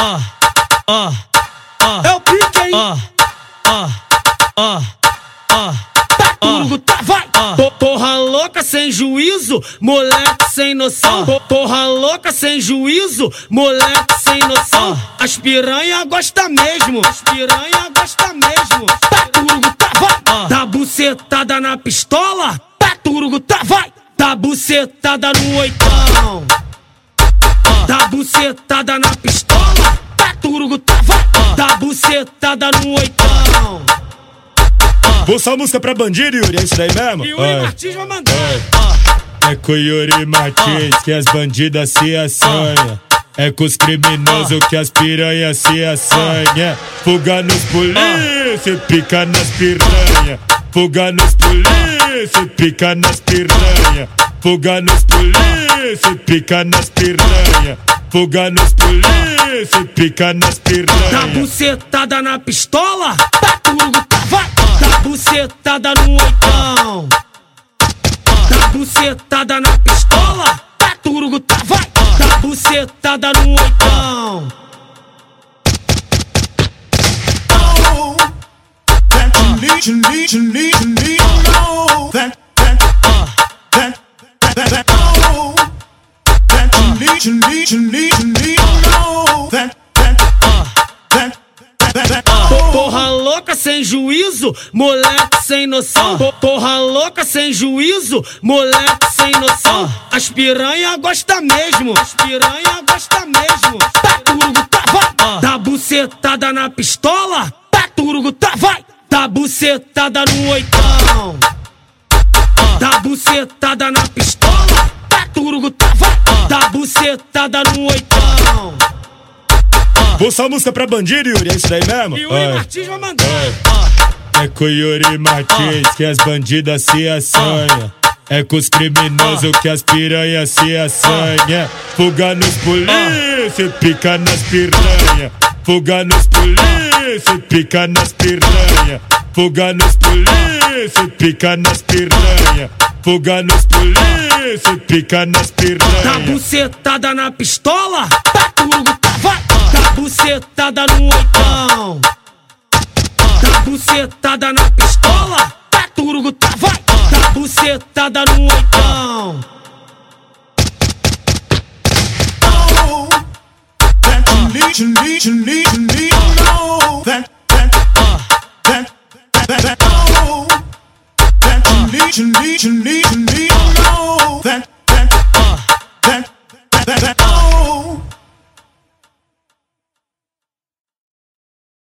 ó, ó, ó. É o pique, hein? Ó, ó, ó, ó. Tá tudo, tá, vai! Ó. Porra louca sem juízo, moleque sem noção. Ó. Porra louca sem juízo, moleque sem noção. As piranha gosta mesmo, as piranha gosta mesmo. Tá tudo, tá, vai! Ó. Dá bucetada na pistola, Tá tudo, tá, vai! dá bucetada no oitão. Ó. Dá bucetada na pistola, Vai! dá bucetada no oitão. Bolsa música pra bandido, Yuri, é isso daí mesmo? E Yuri Ai. Martins vai mandar. É com o Yuri Martins que as bandidas se assanham. É com os criminosos que as piranhas se assanham. Fuga nos polícia, pica nas piranha. Fuga nos polícia, pica nas piranha. Fuga nos polícia, pica nas piranha. Fuga nos polícia, pica nas Dá piranha. bucetada na pistola, Tá tudo, tá, vai! dá bucetada no oitão. Dá bucetada na pistola, Tá tudo, tá, vai! dá bucetada no oitão. that you need, you need, you need, you need to know that that that that oh, that you need, you need, you need, to know that that that that that that. Porra louca sem juízo, moleque sem noção. Porra louca sem juízo, moleque sem noção. As piranha gosta mesmo, as piranha gosta mesmo. Tá tudo, tá, vai! Dá bucetada na pistola, Tá tudo, tá, vai! dá bucetada no oitão. Dá bucetada na pistola, bucetada no oitão. Bolsa música pra bandido, Yuri, é isso daí mesmo? Yuri Ai. Martins vai mandar. É com o Yuri Martins que as bandidas se assanham. É com os criminosos que as piranhas se assanham. Fuga nos polícia, pica nas piranha. Fuga nos polícia, pica nas piranha. Fuga nos polícia, pica nas piranha. Fuga nos polícia, pica nas Dá piranha. bucetada na pistola, Tá tudo, tá, vai! dá bucetada no oitão. Dá bucetada na pistola, Tá tudo, tá, vai! dá bucetada no oitão. oh, that you need, you need, you need, you need to need, you need, you need, you need to know that